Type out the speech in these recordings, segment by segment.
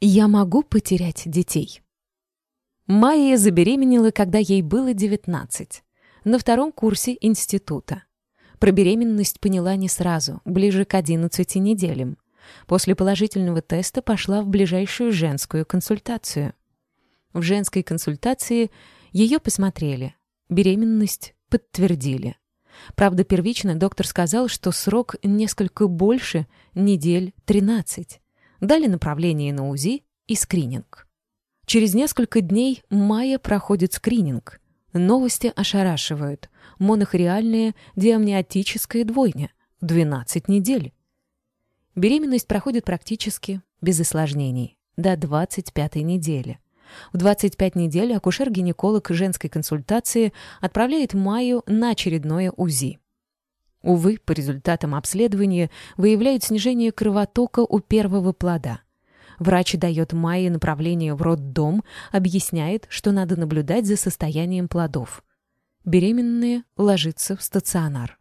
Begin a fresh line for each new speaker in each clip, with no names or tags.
Я могу потерять детей. Майя забеременела, когда ей было 19, на втором курсе института. Про беременность поняла не сразу, ближе к 11 неделям. После положительного теста пошла в ближайшую женскую консультацию. В женской консультации ее посмотрели. Беременность подтвердили. Правда, первично доктор сказал, что срок несколько больше, недель 13 дали направление на УЗИ и скрининг. Через несколько дней Майя проходит скрининг. Новости ошарашивают. Монохориальная диамниотическая двойня. 12 недель. Беременность проходит практически без осложнений. До 25 недели. В 25 недель акушер-гинеколог женской консультации отправляет Майю на очередное УЗИ. Увы, по результатам обследования выявляют снижение кровотока у первого плода. Врач дает Майе направление в роддом, объясняет, что надо наблюдать за состоянием плодов. Беременные ложатся в стационар.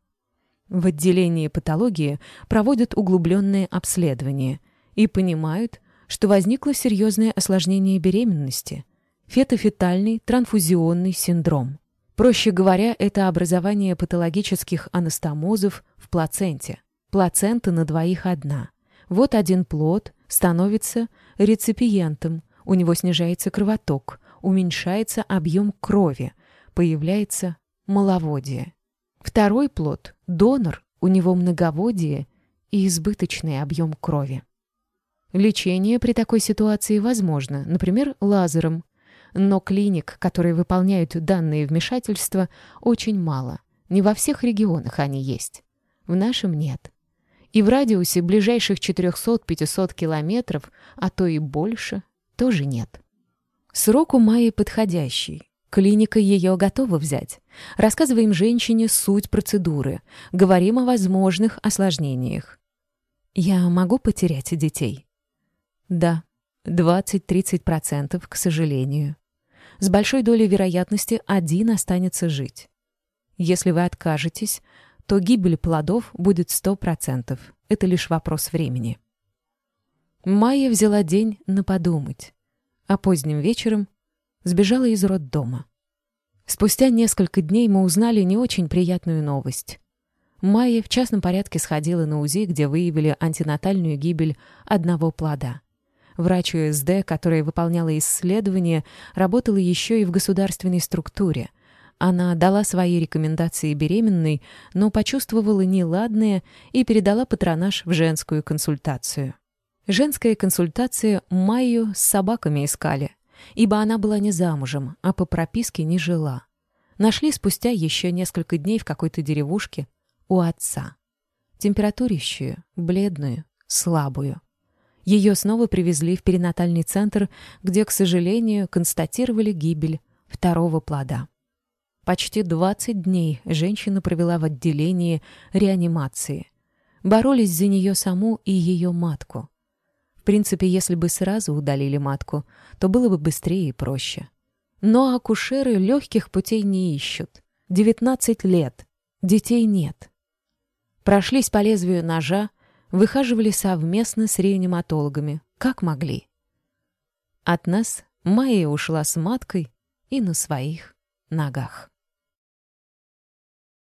В отделении патологии проводят углубленное обследование и понимают, что возникло серьезное осложнение беременности – фетофетальный транфузионный синдром. Проще говоря, это образование патологических анастомозов в плаценте. Плацента на двоих одна. Вот один плод становится реципиентом, у него снижается кровоток, уменьшается объем крови, появляется маловодие. Второй плод, донор, у него многоводие и избыточный объем крови. Лечение при такой ситуации возможно, например, лазером, но клиник, которые выполняют данные вмешательства, очень мало. Не во всех регионах они есть. В нашем нет. И в радиусе ближайших 400-500 километров, а то и больше, тоже нет. Срок у Майи подходящий. Клиника ее готова взять. Рассказываем женщине суть процедуры. Говорим о возможных осложнениях. Я могу потерять детей? Да, 20-30%, к сожалению с большой долей вероятности один останется жить. Если вы откажетесь, то гибель плодов будет 100%. Это лишь вопрос времени. Майя взяла день на подумать, а поздним вечером сбежала из роддома. Спустя несколько дней мы узнали не очень приятную новость. Майя в частном порядке сходила на УЗИ, где выявили антинатальную гибель одного плода. Врач УСД, которая выполняла исследования, работала еще и в государственной структуре. Она дала свои рекомендации беременной, но почувствовала неладное и передала патронаж в женскую консультацию. Женская консультация Майю с собаками искали, ибо она была не замужем, а по прописке не жила. Нашли спустя еще несколько дней в какой-то деревушке у отца. Температурищую, бледную, слабую. Ее снова привезли в перинатальный центр, где, к сожалению, констатировали гибель второго плода. Почти 20 дней женщина провела в отделении реанимации. Боролись за нее саму и ее матку. В принципе, если бы сразу удалили матку, то было бы быстрее и проще. Но акушеры легких путей не ищут. 19 лет. Детей нет. Прошлись по лезвию ножа, выхаживали совместно с реаниматологами, как могли. От нас Майя ушла с маткой и на своих ногах.